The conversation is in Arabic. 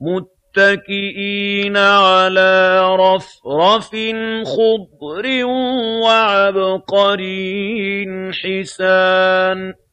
مُّتَّكِئِينَ عَلَىٰ رَفْرَفٍ خُضْرٍ وَعَبْقَرِيٍّ حِسَانٍ